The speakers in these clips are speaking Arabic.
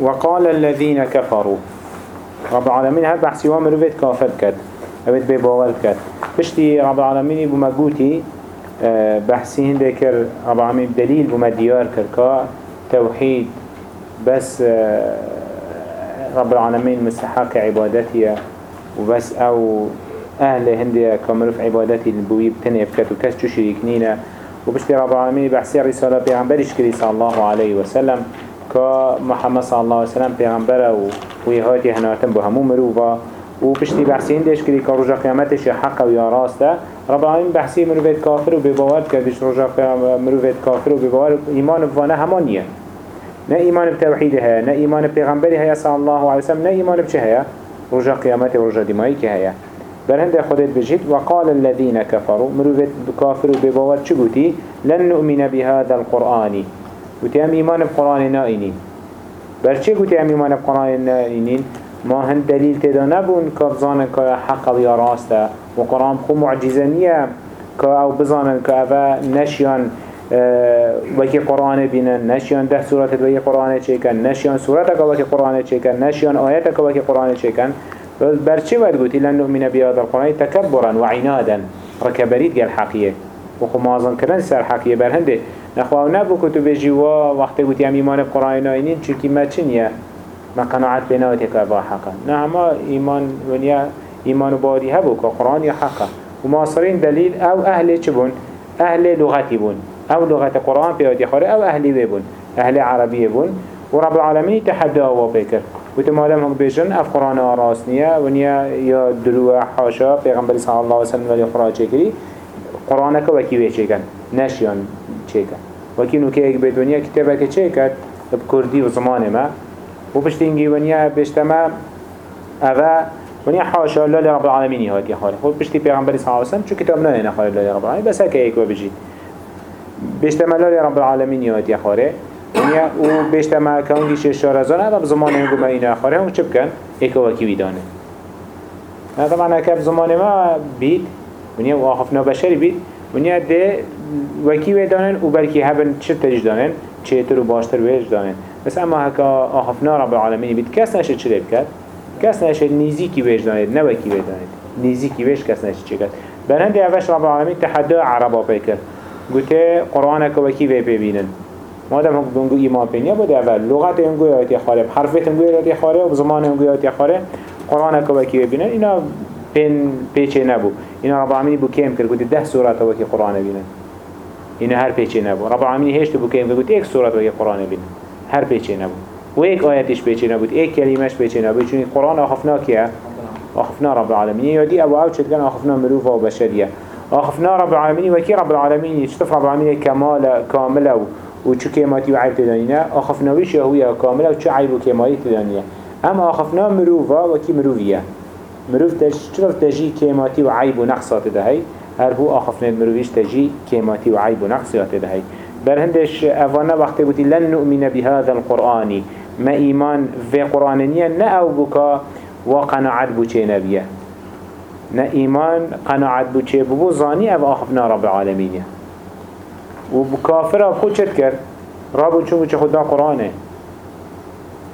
وقال الذين كفروا. رب العالمين هل بحثي وامروفيت كافر كد؟ هبت بباور كد. بشتي رب العالمين بمجوتي آه، بحثي هندكر رب العالمين دليل بما ديار كركا توحيد بس آه، رب العالمين مستحق عبادتي وبس أو أهل هندية كمروف عبادتي البوي بتنف كت وكس شو شريكنينا وبشتي رب العالمين بحثي رسالة بيغنبرش كري صلى الله عليه وسلم. كمحمد صلى الله عليه وسلم بيغنبره ويهاتي هناتن بهمو مروفا وبشتي بحثين ديش كري كروجا قيامتش حق ويا راسته رب العالمين بحثي مروفيت كافر وبباور كدش رجا مروفيت كافر وبباور إيمان بفانا همانية نا إيمان بتوحيدها نا إيمان بيغنبري هيا صلى الله عليه وسلم نا إيمان بچه هيا رجا قيامته ورجا دمائي كهيا برهند خودت بجيت وقال الذين كفروا مروفت كافر وبباور چگوتي لن نؤمن بهذا القرآن. وتي ام ايمان بقرآن نائنين برچه قوتي ام ايمان بقرآن نائنين ما هن دليل تدا نبون كبزانن كا حق ويا راستا وقرآن خو معجزانية كا أو بزانن اوه نشيان آه، وكي قرآن بينن نشيان ده سورة وكي قرآن چيكن نشيان سورة وكي قرآن چيكن نشيان آيات وكي قرآن چيكن برچه ود قوتي لن نؤمن بهذا القرآن تكبرا وعنادا ركبريت قال حقية وخو مازن كرن سر حقية برهنده نخواه. نبو كتب جوا وقت قوتي هم ايمان بقرآن ناينين چلكي ما چنية ما قناعت بناوتي كأبا حقا. نعم ايمان ونيا ايمان باري هبو كقرآن يا حقا. وماصرين دليل أو أهل چبون أهل لغتي بون. أو لغة قرآن بيوتي خاري أو أهلي بون. أهل عربي بون. ورب العالمين تحدى وبكر وتمالهم هم بيجن اف قرآن راسنية ونيا يا دلوة حاشا پیغمبر صلى الله عليه وسلم ولي قرآن چكري قرآنك وكي ويشيكن نشيان چيكن وكي نوكي بيت ونيا كتابك چيكت بكردي وزمان ما وبشتنجي ونيا بشتما أذا ونيا حاشا الله لرب العالمين هاتي خالي خود بشتي پیغمبر صلى الله عليه وسلم شو كتاب نانا خالي الله لرب العالمين بس هكا ايكو بجيت بشتما الله لرب العالمين هاتي خالي ونیا و بیشتر کونگی شش و بزمان اینگو ما اینه آخره هم چه بکن؟ ایک وکی بیدانه نه طبعا اکب زمان ما بید ونیا و آخفنا بشری بید ونیا ده وکی ویدانن و بلکی هبن چه تجدانن دانن؟ چه تر و باشتر ویج دانن. بس اما هکا آخفنا رب العالمین بید کس نشه چه بکد؟ کس نشه نیزی کی ویج دانید نه وکی نیزی کی ویج کس نشه چه کد بنده اوش رب العالمین تحدى عربا پیکر گوته قرآن که وکی وی ببینن. مادم هم بنگو ایمان پینیا بوده اول. لغت انگو یاتی خاره حرفت انگو یاتی خاره و زمان انگو یاتی خاره. قرآن که وکی ببینن اینا پین پیچه نبو اینا رب العالمین بو کم کرد. گوتی ده سورت وکی قرآن بینن. اینا هر پیچه نبو رب العالمین هشت بو کرد گوتی یک سورت وکی قرآن بینن هر پیچه نبو و یک آیتش پیچه نبود یک کلمش پیچه نبود. چون قرآن آخفنا کیه آخفنا رب العالمین. یادی أو أو چتگن آخفنا مروفه و بشریه. آخفنا رب العالمین وکی رب العالمین؟ يشتف رب العالمین کمال کامله و چو کماتی و عیب تدانینه آخفناویش هویه کامله و چو عیب و کمالی تدانینه اما آخفنا مروفا و کی مروفیه مروف تج چرا تجی کماتی و عیب و نقصات دهی؟ هر هو آخفنا مروفیش تجی کماتی و عیب و نقصات دهی بر هندش اوانا وقتی بودی لن نؤمن بهذا القرآن. ما ایمان في قرآنية نه أو بکا و قناعت بوچه نبیه. نه ایمان قناعت بوچه ببو زانی أو آخفنا رب العالمینه. و کافر اب خود چت کرد؟ رابو چون بچه خدا قرآنه.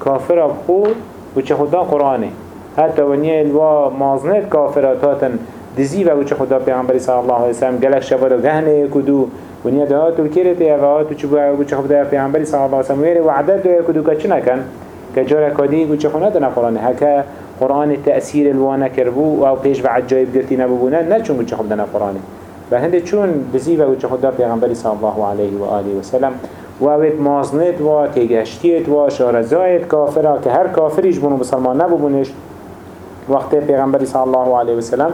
کافر اب خود بچه خدا قرآنه. حتی ونیه الوا مازنت کافرات دزی و بچه خدا پیغمبری صلی الله علیه وسلم گلک شبادا گهنه کدو. ونیا ده تو کیرت یا و تو چبو بچه خدا پیغمبری صلی الله علیه وسلم ویره وعدت دو کدو که چه نکن. که جار کادی بچه خونه دنا قرآنه هکا قرآن تأثیر الوانه کربو و پیش و عجایب گرتی نبوبونه نه چون بچه خدا قرآنه بهند چون بزیوه و چه خدا پیغمبری صلی الله علیه و آله و سلم. و اوید مازنت و تیگشتیت و شارزایت کافره که هر کافریش بونو بسلمان نبونش وقت پیغمبری صلی الله علیه و سلم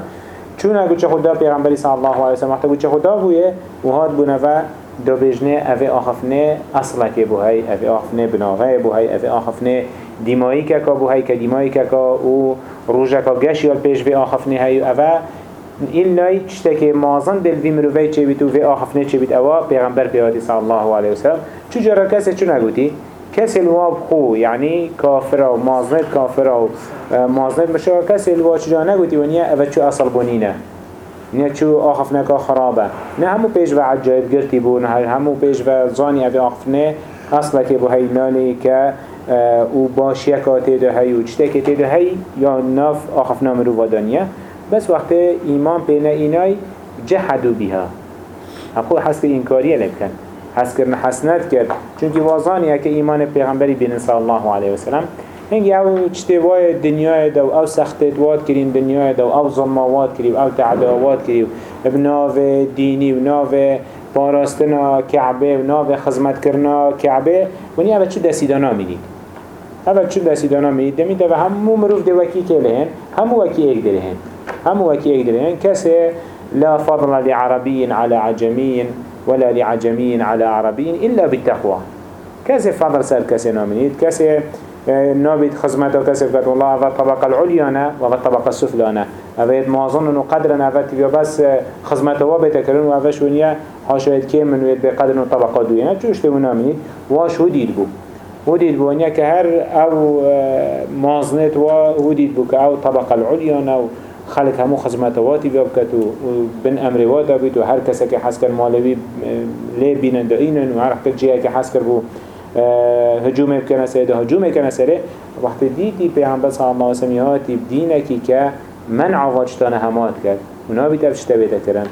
چون اگه چه خدا پیغمبری صلی الله علیه و سلم وقت چه خدا بویه و بونه و دو بجنه اوه آخفنه اصلا که بوهای اوه آخفنه بناغه بوهای اوه آخفنه دیمایی که که بوهای که دیمایی که که او روژه که گشیال پیش به آخفنه های اوه. این لای چتک مازن دل وی مروی چه بیت و وی آخفنه چه بیت اوا پیغمبر پیادی صلی الله علیه وسلم چو جرا کسی چو نگوتی؟ کسی الواب خو یعنی کافر و مازنت کافر و مازنت مشا کسی الواب چجا نگوتی و نیا اوه چو اصل بونینه. نه چو آخفنه که خرابه. نه همو پیش و عجایب گرتی بون همو پیش و زانی اوه آخفنه أصلا که بو هیلانی که و باشیکا تیده هی و چتک تیده هی یا ناف آخفنا مروفا دانیه بس وقت ایمان پینا اینای جحدو بیها. اخو حس که اینکاریه لبکن. حس کرن حسنت کرد. چونکی وازانیه که ایمان پیغمبری بین صلی الله علیه وسلم هنگی أو چتوای دنیای دو أو سختت واد کریم دنیای دو أو ظلموات کریم أو تعداوات کریم. بناو دینی و ناو پاراستنا کعبه و ناو خزمت کرنا کعبه. ونی اوه چو دستیدانا میدید اوه چو دستیدانا میدید دمید و همو مروف دو وکی که لهن؟ همو وکی ایک درهن. همو وکی ایک درهن. کسی لا فضل لعربي على عجمي ولا لعجمي على عربي إلا بالتقوى. كسي فضل سر كسي نامنيد كسي نابد خزمته كسب قد والله هذا الطبقة العليا وهذا الطبقة السفلى هذا ما أظن إنه قدرنا هذا تبي بس خزمته وابت كرن وهذا شونيا حاشية كم من ويد بقدر إنه طبقة دوينا شو اشتي منامني واش هديد بو. هديد بو إنك هر أو مازنت وهديد بو كأو طبقة العليا أو خلق همو خزمتواتی بیاب کت و بن امرواتا بید و هر کسی که حس کرد مالوی لی بینن دائینن و هر جیه که حس کرد بو هجوم بکنه سره ده هجوم بکنه سره وقت دیدی پیغمبر صلی الله علیه وسلم هاتی دینکی که من عواجتان همات کرد. اونا بیتا بشتا بیتا کرن.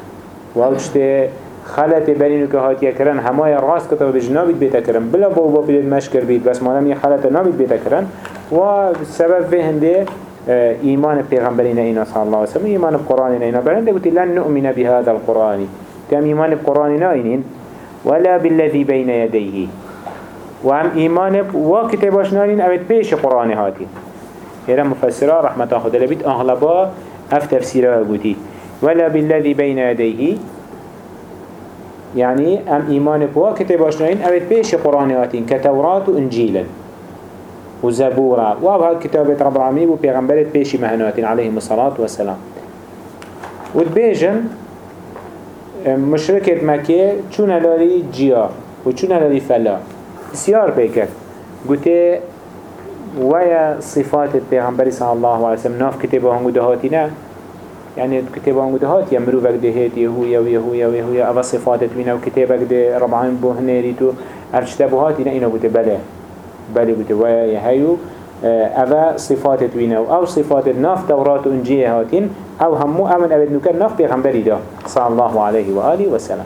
و اوچته خلط برینو که هاتیه کرن همای راست کتا و بجنابید بیتا کرن. بلا با با بیدید مشکر بید بس مادم یه خلط نابید بیتا کرن. و سبب به هنده إيمان پیغمبرین اینا صلی الله علیه وسلم إيمان بقرآن اینا برنده قلت لن نؤمن بهذا القرآن. كم إيمان بقرآن نائنين ولا بالذي بين يديه. وهم إيمان وكتاباش نائنين أبد بيش قرآن هاتي هنا مفسرة رحمة خدا لبيت أغلبا أف تفسيرها قلتي ولا بالذي بين يديه. يعني أم إيمان بوا كتاباش نائنين أبد بيش قرآن هاتين. كتوراة وإنجيلا. وزبورة وهذا كتابة رب العالمين وبيغمبرت بيشي مهناتين عليهم الصلاة والسلام. وتبيجن مشركة مكة چون لاري جيار وچون لاري فلا. سيار بيكر قلت ويا صفات البيغمبر صلى الله عليه وسلم ناف كتابه هنگو دهاتنا يعني كتابه هنگو دهات يمرو وقت دهات يهويا ويهويا ويهويا أبا صفات تبينا وكتابك ده رب العالمين بوهنيري تو أرشتبهاتنا إنا قلت بله. بوده ويا هيو أفا صفات توينة أو صفات ناف توراة وإنجيل هاتين أو همو أمن أبد نكر ناف بيغمبري ده صلى الله عليه وآله وسلم.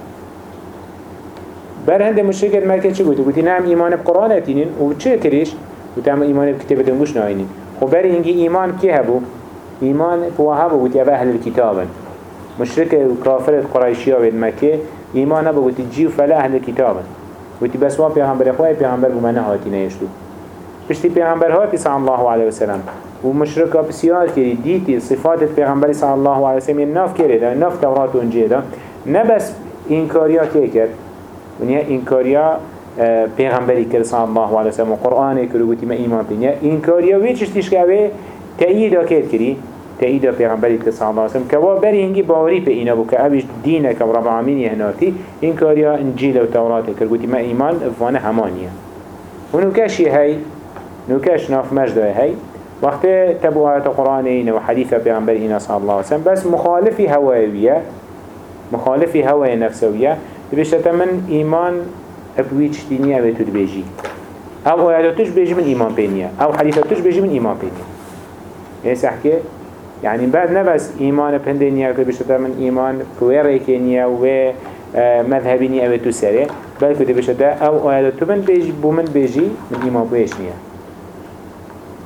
بر هند مشركة مكة چه قلت؟ قلت نعم إيمان بقرآن أتينين. وچه كريش؟ قلت نعم إيمان بكتابة مش ناينين. وبر هنجي إيمان كي هبو؟ إيمان بوهبو قلت أبا أهل الكتاب. مشركة وكافرة قريشية مكة إيمان أبو قلت جيو فلا أهل الكتاب. وتي بس وان پیغمبر خواه پیغمبر بمنه هاتی نیشتو پشتی پیغمبر هاتی صلی الله علیه وسلم. و مشرکا بسیار کری دیتی صفات پیغمبر صلی الله علیه وسلم ناف کری ده ناف تورات و انجیل نه بس این کاریا که کرد؟ ونیا این کاریا پیغمبری کرد صلی الله علیه وسلم. و قرآن کرد و گوتی ما ایمان بینیا این کاریا وی چشتیش که تأیید کرد کری تأييد پیغمبری که صلی الله علیه وسلم که و بری هنگی باوری په اینا بو که اویش دینه که رب العالمین یهناتی این کاریا انجیل و تورات کرد گوتی ما ایمان افوانه همانیه و نوکشی هی؟ نوکش ناف مجده هی. وقت تبو آيات قرآن إينا وحديث پیغمبر إينا صلى الله عليه وسلم بس مخالفي هواوية مخالفي هواية نفسوية تبشت من إيمان أبويتش دينية بيتو دبيجي أو آيات تش من إيمان بينية أو حديث تش من إيمان بينية يسحكي يعني بعد نبس إيمان بهندنيا كل بشتا من إيمان كويريكينيا و آه، مذهبيني أو تسري بل كده بشتا أو آيات تبن بيجي بومن بيجي من إيمان بيشنيا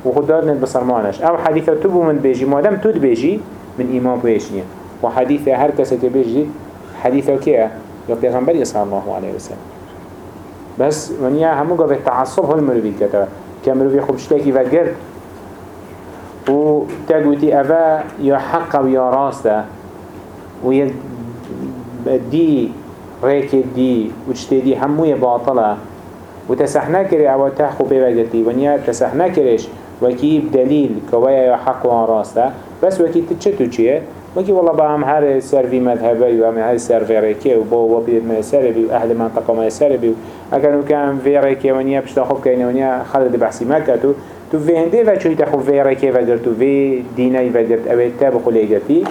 وخدار نت بصرمانش أو حديثة تبو من بيجي مادام تود بيجي من إيمان بيشنيا وحديثة هر كسة بيجي حديثة كيه يا پیغمبر صلى الله عليه وسلم بس ونيا همو قبل تعصب هل مروي كتاب كمروي خبشتاكي وقرد و تقوتي أفا يا حق و يا راسته و دي ريك دي وشتي دي همو باطلة و تسحنا كري أو تحقو بيوغتي ونيا تسحنا كريش وكي بدليل كوايا يا حق و راسته بس وكي تتشتو چيه وكي والله بهم هر سرفي مذهبي و هم هر سرفي ريكي و بو وبيد ما سربي و أهل منطقة ما سربي و أكانو كان في ريكي ونيا بشتا خوب كيني ونيا خالد بحسي مكتو تو في هنده و چوی تخو في ركي و گرد تو في دینه و گرد اوه تاب خلی گردی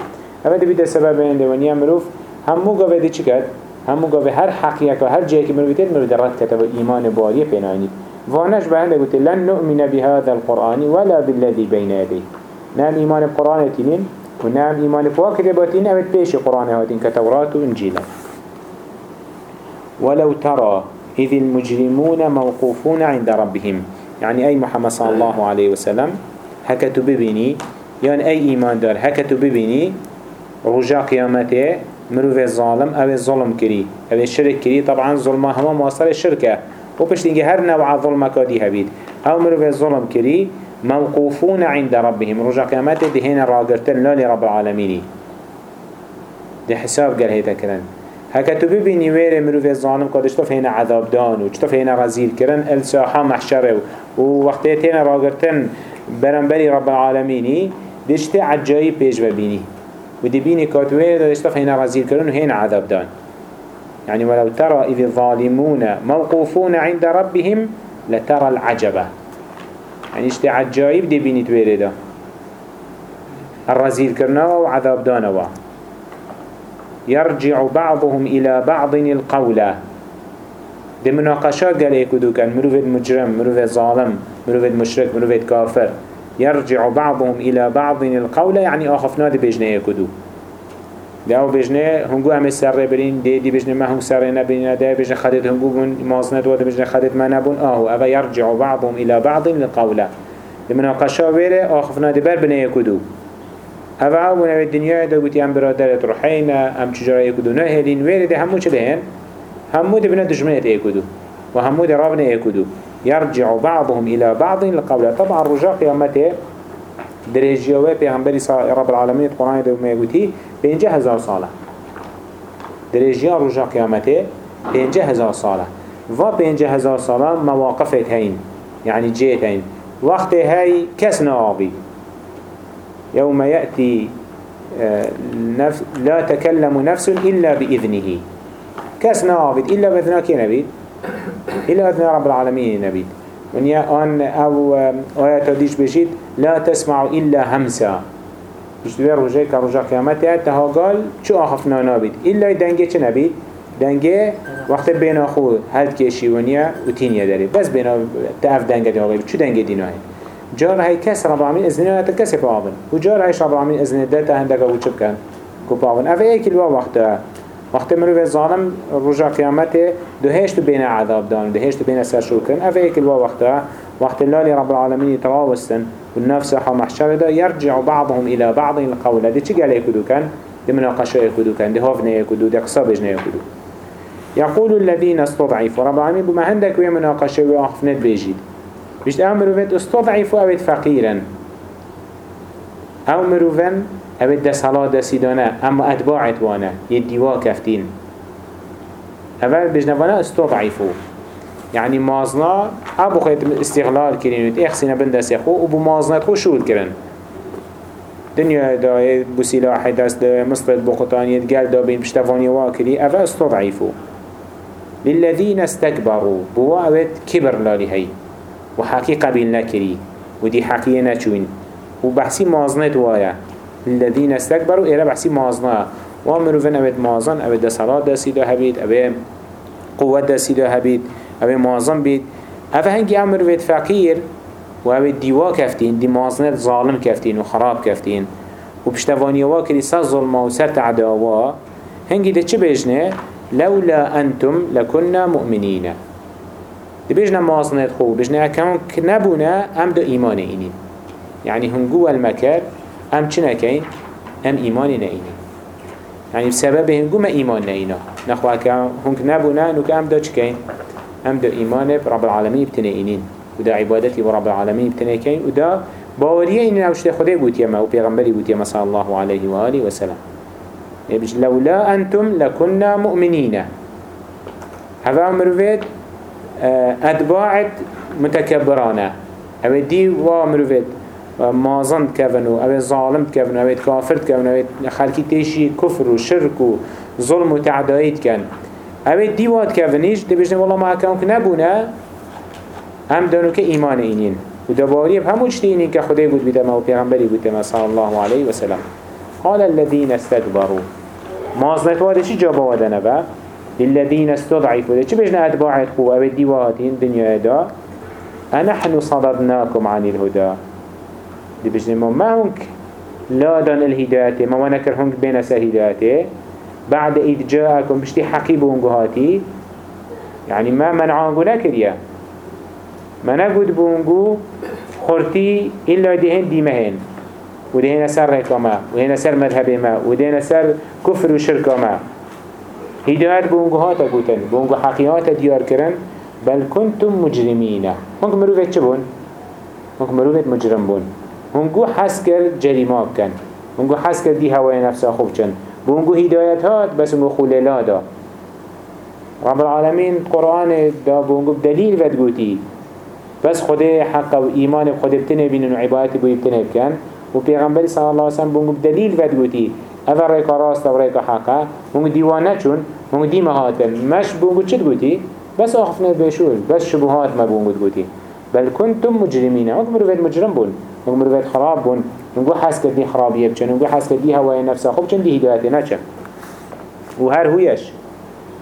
اوه ده بیده سبب هنده و نیا مروف. همو گاوه ده چی کرد؟ همو گاوه هر حقیقت و هر جایی که مروفیتید مروف رد کتا و ایمان باریه پیناینید فانش بهنده قلت لن نؤمن بهذا القرآن ولا بالذي بين يديه نعم إيمان القرآن تنين ونعم إيمان بواكتباتين أبد بيش قرآن هاتين كتوراة وإنجيلا ولو ترى إذ المجرمون موقوفون عند ربهم. يعني أي محمد صلى الله عليه وسلم هكتو ببيني. يعني أي إيمان دار هكتو ببيني. رجاء قيامته مروف الظالم أو الظلم كري. أو الشرك كري. طبعا ظلمه هما مواصل الشركة. وبش تنجي هر نوع ظلمة كادي هبيد. أو مروف الظلم كري موقوفون عند ربهم. رجاء قيامته دهين راقرتن لا لرب العالمين دي حساب قال هيدا كرن هكا تو ببینی ویره مروف الظالم کادش تو فینا عذاب دان و چطور فینا غزیل کرن الساحه محشره و وقتی تینا راگرتن برنبری رب العالمینی دشت عجایی پیش ببینی. و دی بینی کات ویره داشت تو فینا غزیل کرن و هینا عذاب دان. يعني ولو ترى إذ الظالمون موقوفون عند ربهم لترى العجبة يعني اشتي عجائب دي بيني تويري ده الرزيل كرنوا وعذاب دانوا يرجع بعضهم إلى بعض القول دي مناقشات قال يكدو كان مروفد مجرم مروفد ظالم مروفد مشرك مروفد كافر. يرجع بعضهم إلى بعض القول يعني آخفنا دي بجنه يكدو ده أو بجنه هنگو همه سر برین دی دی بجنه ما هم سر نبرین ده بجنه خدت هنگو بون مازنت و ده بجنه خدت ما نبون. آهو اوه يرجع بعضهم إلى بعض للقولة لمناقشة ويره آخفنا دي بر بنه يكدو اوه أو بونه الدنيا ده قوتي هم برادرت روحينا هم چجارا يكدو نه هلين ويره ده همو چه بهن همو ده بنا دجمنت يكدو وهمو ده رابنا يكدو يرجع بعضهم إلى بعض للقولة طبعا رجاء قيامته درجيوه پیغمبری رب العالمین قرآن دو میگوتی پینجه هزار ساله. درجیا رجا قیامته پینجه هزار ساله. و پینجه هزار ساله مواقفت هین يعني جيت هين وقت هاي كس ناغي يوم يأتي نفس لا تكلم نفس إلا بإذنه. كس ناغي إلا بإذنه كي نبيد إلا بإذن رب العالمين نبيد ونيا أن أو آيات ديش بجيت لا تسمع إلا همسا. دوير رجاء كرجاء قيامته تها قال شو أخفنا نابد؟ إلا دنجي چه نبيد دنجي وقت بين أخو هل كيشي ونيا وتينيا داري بس بين دنجي دي آغيب شو دنجي دينو هاي جار هاي كس رب العالمين إذنه تكسي بابن وجار هاي رب العالمين إذنه داتا هندك وچب كان كو بابن. أفا ايك الوا وقتها وقت مروف ظالم رجا قيامته دهشت بين عذاب دان دهشت بين سر شركن أفا ايك الوا وقتها وقت الله رب العالمين تواوستن والنفس حا محشر ده يرجع بعضهم إلى بعض القول. دي چي قال يكدو كان دي مناقشة يكدو كان دي هوفنا يكدو دي قصابجنا يكدو يقول الذين استضعفوا رب العالمين بما عندك ويا مناقشة ويأخفنت بيجيد بيشت أو مروفت استضعفوا اوت فقيرا أو مروفن ده صلاة ده سيدانا اما اتباعت وأنا يديوا كفتين اول بجنوانا استضعفوا يعني مازنا ابو خيط استغلال كرين اخسنا بندس يخو وبو مازنا خو شول كرن دنيا دا بو سلاح دست دا مصر بقطان يتقال دا بين بشتفاني واكري افا استضعفوا للذين استكبروا بوا اوت كبر لالي هاي وحقي قبيل نكري ودي حقية نچوين وبحسي مازنت وايا للذين استكبروا إلى بحسي مازنا وامرو فين اوت مازن دا صلاة دا سيدا هبيت اوت قوة دا سيدا هبيت اوه معظم بید. اوه هنگی أمر وید فقیر و اوه دیوا کفتین دی مازنت ظالم کفتین و خراب کفتین. و پشتوانی وا کری سا ظلم و سر تعداوا هنگی ده چه بجنه؟ لولا أنتم لكنا مؤمنین. دی بجنه مازنت خوب بجنه اکمون نبونه ام دو ایمان اینین يعني هنگو المكر ام چه نکین ام ایمان نینین يعني بسبب هنگو ما نخواه که هنگ نبونه نو که ام دا چکین هم دا إيمان رب العالمين بتنئينين ودا عبادتي برب العالمين بتنئكين ودا باوريه إننا وشت خده قوت يما وبيغنبري قوت يما صلى الله عليه وآله وسلم لولا أنتم لكنا مؤمنين هذا مروفيد ادباع متکبرانه. او دی و مروفید مازند کون او ظالم کون و او کافر کون او خلکی تیشی کفر و شرک و ظلم و تعدایید کن. او دی واد کونیش دی بجنه والله ما اکرام که هم دانو که ایمان اینین. و دباری همون چتی اینین که خدای بود بیدم و پیغمبری ما صلی الله علیه و سلم. قال الذين استكبروا مازند وارشی جا باودنه للذين استضعفوا. ده بجنه اتباعت خو أو دیواتین دنیا دا؟ أنحن صددناكم عن الهدى. دي بجنة ما هنك لا دان الهداية ما ونكر هنك بين سهدايته بعد إذ جاءكم بشتي حقيب ونقهاتي يعني ما منعانقو نكريا ما نقود بونقو خورتي إلا دهن دي مهن ودهن سر ركما ودهن سر مذهب ما ودهن سر كفر وشرك ما هداية بونقو هاتا قوتن بونقو حقيقات ديار كرن بل كنتم مجرمين هنك مروفة چبون؟ هنك مروفة مجرم بون. هنگو حس کرد جریماب کن. هنگو حس کرد دی هوای نفسا خوب چن. بو هنگو هدایت هات بس هنگو خوللا دا. رب العالمين قرآن دا بو هنگو دلیل ود گوتی. بس خود حق و ایمان خود بتنه بینن و عبادت بو بتنه بکن. و پیغمبر صلی علیه وسلم بو هنگو دلیل ود گوتی. اول ریکا راست و ریکا حقا؟ هنگو دیوانه چون؟ هنگو دی مهاتن مش بو هنگو چد گوتی بس آخفنه بشول. بس شبهات ما بو هنگو گوتی بل كنتم مجرمين هنگو مروفید مجرم بون. نقول مروفيت خراب بون. نقول حس كدي خرابيه بچن نقول حس كدي هواي نفسه خوب چن دي هدايته نچن وهر هويش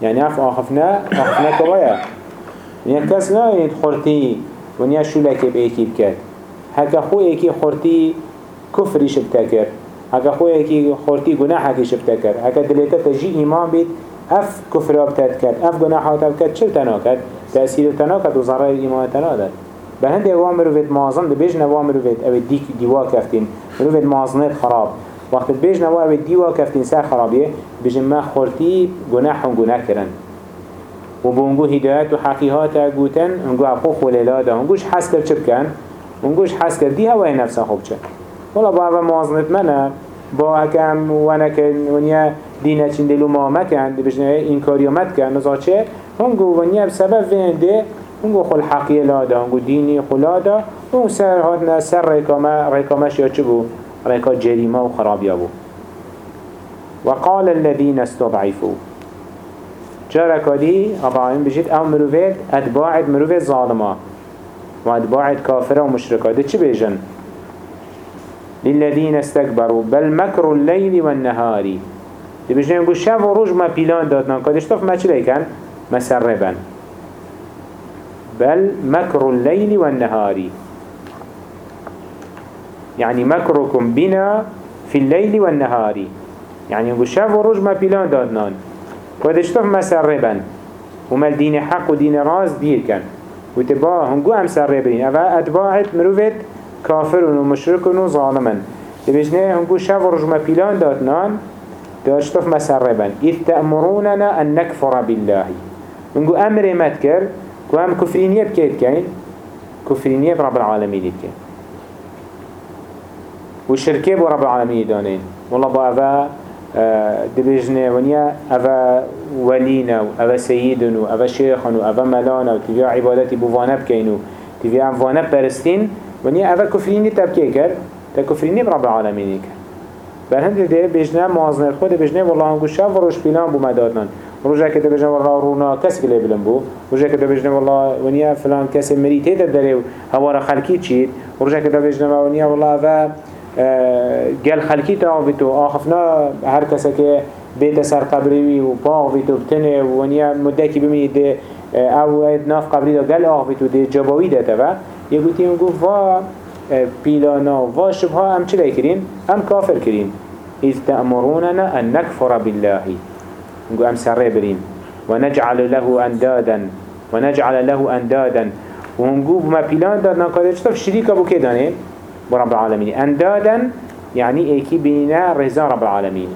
يعني آف آخفنا آخفنا كوايا يعني كس لا يدخلتي ونيا شو لك بأيكي بكات هكا خو ايكي خورتي كفري شبتكر هكا خو ايكي خورتي گناحكي شبتكر هكا دلتا تجي إيمان بيت اف كفر بتاتكر اف گناحا تبكت شل تناكت تأثير تناكت وزرار إيمان تناكت به هنده وام مروفت مازن ده بیج نوا مروفت أو دی دیوا کفتین. مروفت مازنت خراب. وقت بیج نوا أو دیوا کفتین سر خرابیه. بیجن ما خورتی گناه هم گناه کرن و بونگو هدایت و حقیقات گوتن انگو اخو خلیلا ده انگوش حس کرد چه بکن؟ انگوش حس کرد دی هوای نفسا خوب چه؟ ولا با أو مازنت منه با اکم ونکن ونیا دینه چندلو ما مکن ده بیجن این کاریو مت کن نزا چه هنگو ونیا بسبب وینده اونگو خل حقیه لادا اونگو دینی خلادا اون سر هاتنا سر ریکاما ریکامش یا چه بو ریکا جریمه و خرابیا بو وقال الذين استضعفوا جاركا دي أبعين بجيت أو مروفيت أتباعد مروفيت ظالمة وأتباعد كافرة ومشركة دي چه للذين استكبروا بل مكر الليل والنهار. دي بجن يقول شاف وروج ما بيلان داتنا قدش طف ما چه ليكن مسربا بل مكر الليل والنهار. يعني مكركم بنا في الليل والنهار. يعني يقول شاف وروج ما بلان دادنان ودشتف مسربا وما الدين حق ودين راز بير كان وتبا هنقو هم سربين أفا أتباعت مروفت كافر ومشرك وظالما تبجنه هنقو شاف وروج ما بلان دادنان داشتف مسربا إذ تأمروننا أن نكفر بالله. هنقو أمر متكر وهم كفرينية بكيت كين كفرينية برب العالمين كين والشركة برب العالمين دانين والله بأفا آه، دبجنة ونيا أفا ولينا وأفا سيدنا وأفا شيخنا وأفا ملانا وتبيع عبادتي بوانا بكينو تبيع عفوانا برستين ونيا أفا كفرينية تبكي كر تكفرينية برب العالمين كر. بل هند ده بجنة موازنة خود بجنة والله هنگو شاف وروش بلان بمدادنا رجع كده بجنا والله رونا كس قلي بلن بو. رجع كده بجنا والله ونيا فلان كس مريت هيدا دريو هوا خلقي تشيد ورجع كده بجنا ونيا والله فا قال خلقي تاو بيتو آخفنا هر كسا که بيت سر قبري و باغ بيتو بتنه ونيا مدكي بمي ده أو ناف قبري ده قال آخ بيتو ده جباوي ده تبا يقولتي مگو وا بيلانا وا شبها ام چلي كرين ام كافر كرين إذ تأمروننا أن نكفر بالله. نقول أم سري برين ونجعل له أندادا ونجعل له أندادا ونقول ما بلان داد نقدر شطف شريك أبو كداني برب العالمين أندادا يعني إيكي بينا رزا رب العالمين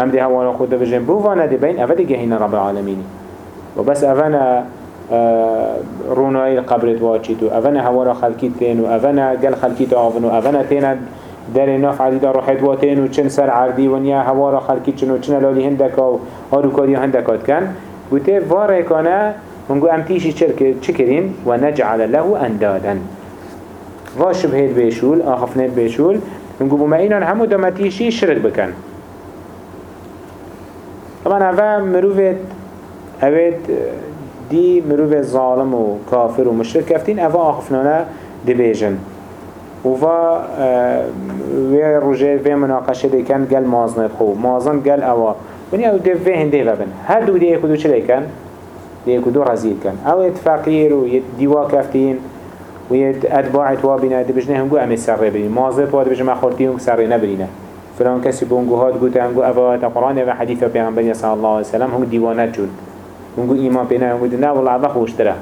هم دي هوا خود بجن بو وأنا دي بين أفدي جهينا رب العالمين وبس أفنا آه روناي القبر تواتشيتو أفنا هوا خلقيت تين وأفنا قل خلقيت آفن وأفنا تينا در ناف عدیده روحت واتین و چن سر عردی و نیا هوا را خلکی چن و چن لالی هندکا و آروکاری هندکات کن. بوده واره کنه هنگو امتیشی چه کرین و نجعل له اندادن. و شبهت بیشول آخفنت بیشول هنگو بما اینان همو دامتیشی شرک بکن. طبعا اوه مروفت اوید دی مروفت ظالم و کافر و مشرک کفتین اوه آخفنانه دبیجن. وفا وی روژه وی مناقشه دی کن گل مازن خو. مازن گل اوا ونی أو دی وی هنده و بن هر دو دی کدو چلی کن ليكو دو رزيل كان أو يد فقير ويد ديوا كفتين ويد اتباع توابنا دبجنه هنگو امي سر برين مازب واد بجمع خورتيهم سر نبرينه فلان كسي بونگو هاد گوته هنگو افوات قرآن و حديث پیغمبر صلى الله عليه وسلم هنگو ديوانت جون هنگو ایمان پینا هنگو نه والله عبا خوشتره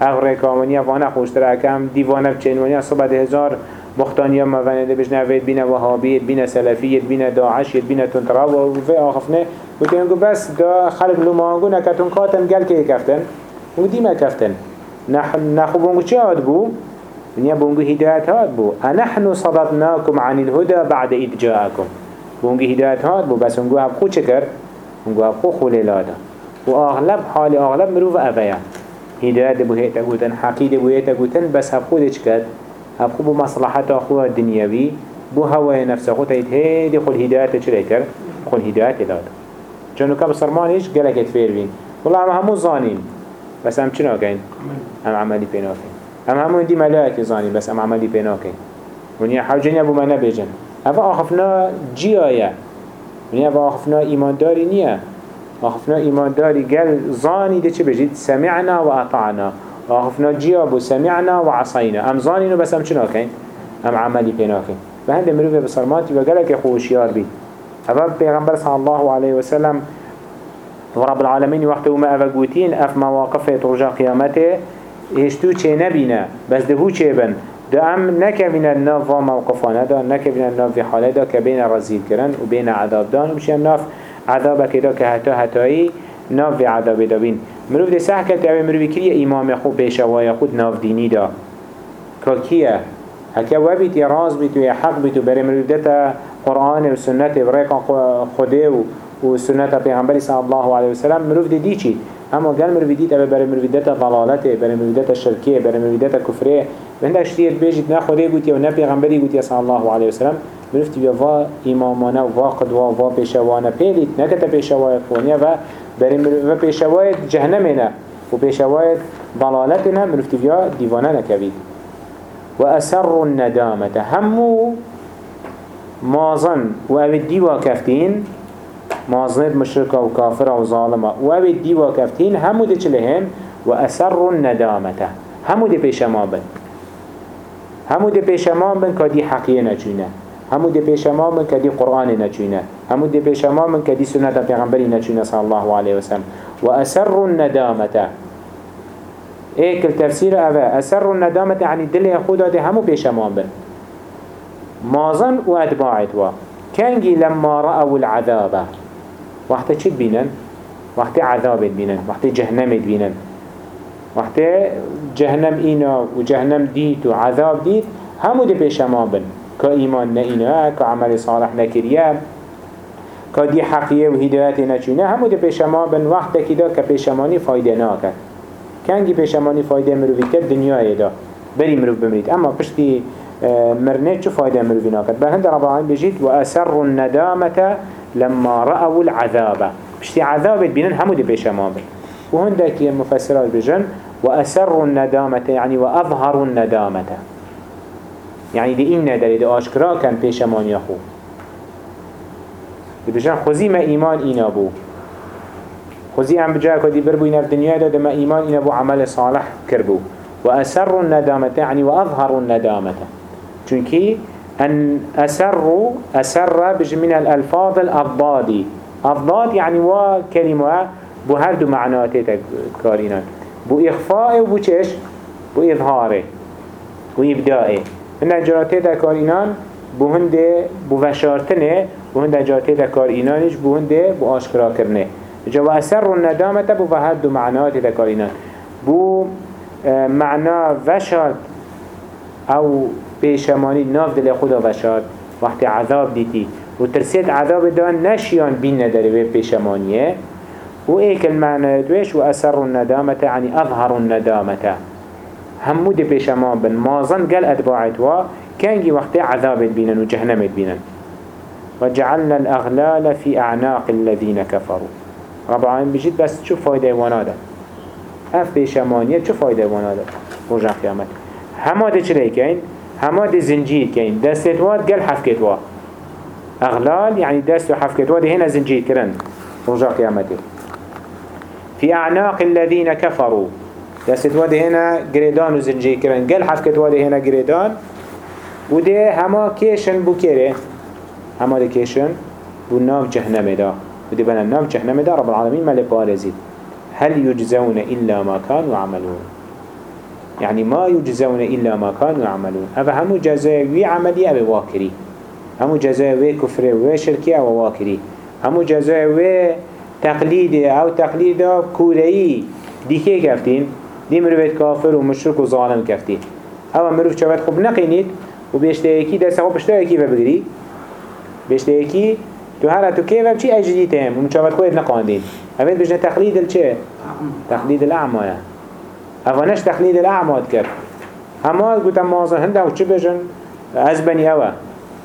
اغره کامنیا وأنا خوشتره کم دیوانه بچینوانیا صبح ده هزار بختانیا مونده بجنه وید بینه وهابیت بینه سلفیت بینه داعشیت بینه تنترا و في آخفنه گوته هنگو بس دا خلق لومانگو نکتون کاتن گل که کفتن هنگو دیمه کفتن نخو بونگو چه هاد بو؟ ونیا بونگو هدایت هاد بو انحنو صددناكم عن الهدى بعد اذ جاءكم بونگو هدایت هاد بو بس هنگو هب خو چکر؟ هنگو هب خو خولی لادا و آغلب حال آغلب مروف اویا هدایت بو هیتا گوتن حقید بو هیتا گوتن بس هب خود چکر؟ هب خو بو مصلحت اخوه دنیاوی بو هوای نفس خود تایید هیدی خود هدایت چلی کر؟ خود هدایت لادا چونو که بسرمانیش گلکت فیر بین. والله هم همو زانیم. بس هم چنا کن؟ هم عملی پینا کن هم همون دی ملاک زانیم بس هم عملی پینا کن ونیا حوجنی ابو من نبیجن اوه آخفنا جی آیا ونیا اوه آخفنا ایمانداری نیه. آخفنا ایمانداری گل زانی ده چه بجید سمعنا و اطعنا آخفنا جی ابو سمعنا و عصینا هم زانینو بس هم چنا کن؟ هم عملی پینا کن و هنده مروف بسرماتی و گلک خوشیار بید اوه پیغمبر صلی الله علیه وسلم ورب العالمين وقت وما أفقوتين أف مواقف ترجع قيامته هشتو چه نبينا بس دهو چه بن؟ ده ام نكبين الناف وموقفانا ده نكبين الناف في حاله ده كبين رزيل كرن وبين عذاب دان ومشي الناف عذاب كده كهتا هتاي ناف في عذاب دابين مروف ده سحكة تعبي مروف كريه إمام خود بيشوايا خود ناف ديني ده كاكيه هكا وابيت يراز بيتو يحق بيتو بري مروف ده قرآن وسنة بريقا خوده و سنت پیغمبری صلی الله علیه وسلم. مروف دی چی؟ اما قال مروف دیت ابا برای مروف دیت ضلالته برای مروف دیت شرکیه برای مروف دیت کفره. بند اشتیت بیجید نه خوده گوتی و الله علیه وسلم. مروف تی وا امامانه و وا قدوا و وا پیشوانه. پیلیت نه کتا پیشوای خونیه و برای مروف پیشوای جهنمه نه. و پیشوای ضلالتنا مروف تی دیوانه نکوید و اسر الندامة. همو مازن و اوید دیوا کفتین مازنب مشركة وكافرة وظالمة وابد دي وكفتين همو دي چلهن وأسر الندامة. همو دي پیشما بن. همو دي پیشما بن كدي حقية نچونه همو دي پیشما بن كدي قرآن نچونه همو دي پیشما بن كدي سنة پیغمبري نچونه صلى الله عليه وسلم. وأسر الندامة ايك التفسير أبا أسر الندامة يعني دل يخوضا دي همو پیشما بن مازن وأتباعت وا. كانجي لما رأوا العذاب. وقت چی بینن؟ وقت عذاب بینن وقت جهنم بینن. وقت جهنم اینا و جهنم دید و عذاب دید همو ده پیش ما بن که ایمان اینا که عمل صالح نکریه که دی حقیه و هدایت نچونه همو ده پیش ما بن وقت که دا که پیشمانی فایده ناکد کنگی پیشمانی فایده مروفی کرد دنیای دا. بری مروف بمرید. اما پشتی آه، مرنه چه فایده مروفی ناکد به هند رب العالمین بجید و اثر لما رأوا العذاب. بشتي عذاب بينن همو دي بيش ما بي وهندك المفسرات بجن وأسروا الندامة يعني وأظهروا الندامة. يعني دي إن داري دي آشكرا كان بيش مان يخو دي بجن خوزي ما إيمان إنا بو. خوزي عم بجاك ودي بربو إنا في دنيا دا ما إيمان إنا بو عمل صالح كربو وأسروا الندامة يعني وأظهروا الندامة چونكي أن أسر أسر بج من الألفاظ الأضدادي أضداد يعني وا كلمة بو هردو معناته تكارينا بو إخفاء وبو چش؟ بو إظهاره. بو إبدائه هنده جراته تكارينان بو هنده بو وشارتنه بو هنده جراته تكارينانش بو هنده بو آشكرا کرنه جو أسر الندامة بو هردو معناته تكارينان بو معنى وشارت أو پیشمانی ناف دل خدا وشاد. وقتی عذاب دیتی و ترسید عذاب دان نشیان بین نداره به پیشمانیه. و ایک المعنى دوش و اثر الندامة يعني اظهر الندامة همو دي پیشمان بن. مازن قل اتباعت وا كانجي وقت عذاب بينن و جهنم بينن وجعلنا الأغلال في أعناق الذين كفروا. رب العالمين بجد بس شو فايدة وأنا ده اف بيشمانية شو فايدة وأنا ده رجع قيامت هما ده چلي كين هما دي زنجير كين دستت واد قل حفكت واد أغلال يعني دست وحفكت واد هنا زنجير كرن رجع قيامته في أعناق الذين كفروا. دست وده هنا جريدان وزنجي كرن قل حفكت وده هنا جريدان وده هما كيشن بو كيره هما ده كيشن بو ناف جهنم دا وده بنا ناف جهنم دا رب العالمين مالي بارزيد هل يجزون إلا ما كانوا يعملون. يعني ما يجزون إلا ما كانوا يعملون. هذا همو جزاء وي عملي أبي واكري همو جزاء وي كفر وي شركي أو واكري همو جزاء وي تقليد أو تقليد كوري دي كي كفتين دي مروفيت كافر ومشرك وظالم كفتين أما مروف شوات خب نقينيد وبيشتاكي ده سوى بشتاكي ببقري بيشتاكي تو هلا تو كيف بشي أجدي تام ومشوات خويت نقاندين هفيد بجنا تقليد الچه تقليد الأعمى أفناش تقليد الأعمى كر هما قلت مازن هنده وچه بجن؟ أزبني أوا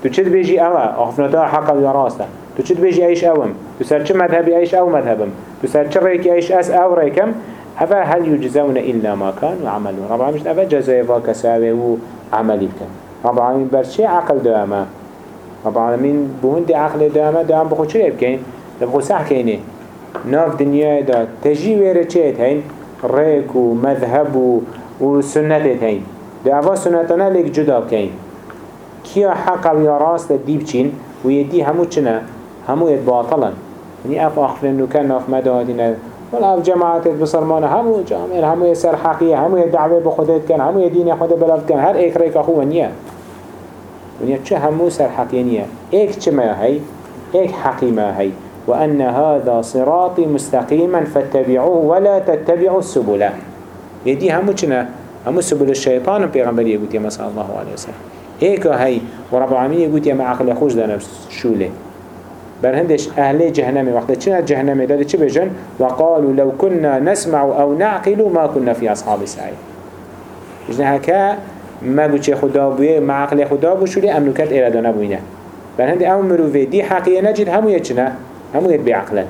تو چه بيجي أوا أخفنتا حقا ويا راستا تو چه بيجي أيش أوم؟ تو سر چه مذهبي أيش أو مذهبم؟ تو سر چه ريكي أيش أس أو ريكم أفا هل يجزون إلا ما كانوا يعملون. رب العالمين أفا جزاء فاكساوي وعملي بكن رب العالمين برشي عقل دواما رب العالمين بهند عقل دواما دوام بخو چه بكين بخو سح كينه ناف دنيا دا تجي ويره چه هين ريك ومذهب وسنة هين ده أفا سنتنا لك جدا بكين كيا حق ويا راست ديب چين ويدي همو چنا همو يد باطلا يعني اف اخفرن كان اف مدادنا ولا اف جماعات بصرمان همو جامعر همو يسر حقية همو يدعوه بخودت كان همو يدين خود بلافت كان هر ايك ريك اخوه نيا ونيا چه همو سر حقية نيا ايك چه ما هي ايك حقي ما هي وأن هذا صراطي مستقيما فاتبعوه ولا تتبعوا السبل. يدي همو چنا همو سبل الشيطان پیغمبر يقول يا مساء الله عليه وسلم هيك هاي ورب العالمين يقول يا ما عقل خوش دانا شوله. هندش أهل جهنم وقت چنا جهنم داد چه بجن وقالوا لو كنا نسمع أو نعقل ما كنا في أصحاب السعير. بجن هكا ما قلت خدا بوي ما عقل خدا بو شولي أم نكت إرادة نبوينه بل هندي أو مروفي دي حقيقة نجد همو يچنا همو يد بعقلا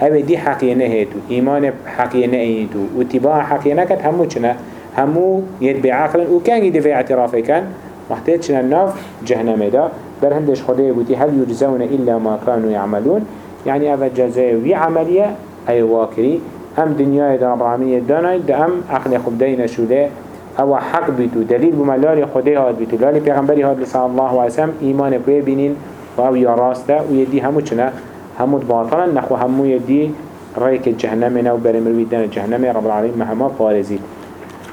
هذا دي حقيقة نهيتو إيمان حقيقة نهيتو واتباع حقيقة نكت همو چنا همو يد بعقلا وكان يدفع اعترافي كان محتاج چنا الناف جهنم دا بر هندش خدای بودی هل يجزون إلا ما كانوا يعملون يعني أفا جزاء وي عملية أي واكري أم دنيا دا رب العالمين دانا دا أم عقل خب دينا شوله أو حق بيتو دليل بملال خدای هاد بيتو لالي پیغمبری هاد لصال الله عليه وسلم إيمان بوي بينين وأو يراسته ويدي همو چنا همو باطلا نخو همو يدي رأيك الجهنم نو برمروي دان الجهنم رب العالمين مهما فارزي